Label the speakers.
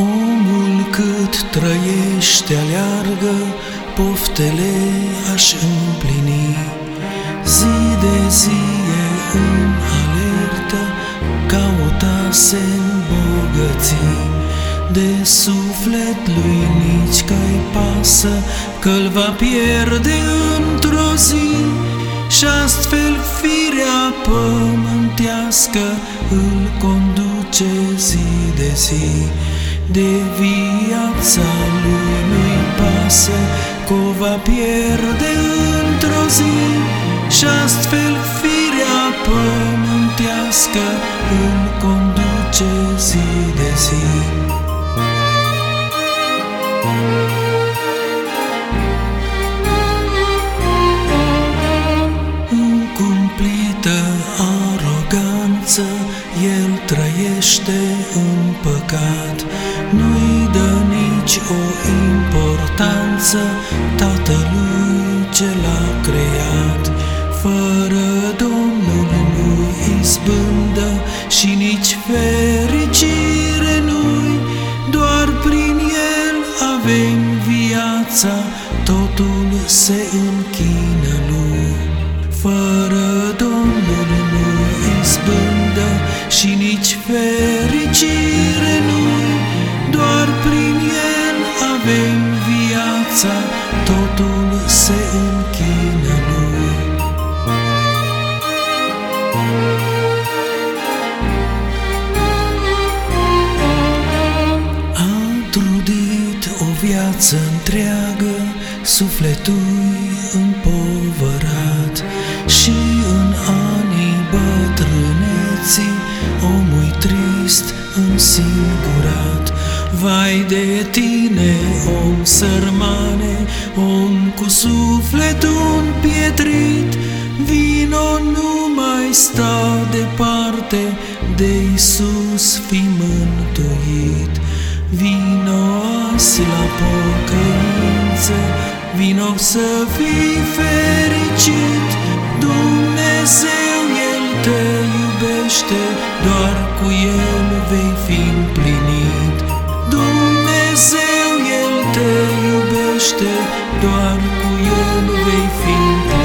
Speaker 1: Omul cât trăiește aleargă, poftele aș împlini. Zi de zi e în alertă, cauta se îmbogăți. De suflet lui nici că-i pasă, că-l va pierde într-o zi. Și astfel firea pământească îl conduce zi de zi. De viața lui nu-i pasă, că o va pierde într-o zi. Și astfel firea pământească îl conduce zi de zi. În cumplită aroganță El trăiește în păcat. Nu-i dă nici o importanță Tatălui ce l-a creat. Fără Domnul nu izbândă Și nici fericire nu-i. Doar prin El avem viața Totul se închină lui. Fără Domnul nu izbândă Totul se închină lui A trudit o viață întreagă, sufletul împovărat și în anii bătrâneții omul trist însingurat. Vai de tine, om sărmane, om cu sufletul împietrit, vino nu mai sta departe, de Isus fi mântuit. Vino azi la pocăință, vino să fii fericit. Dumnezeu, El te iubește, doar cu El vei fi împlinit. Dumnezeu, El te iubește, doar cu El vei fi împlinit.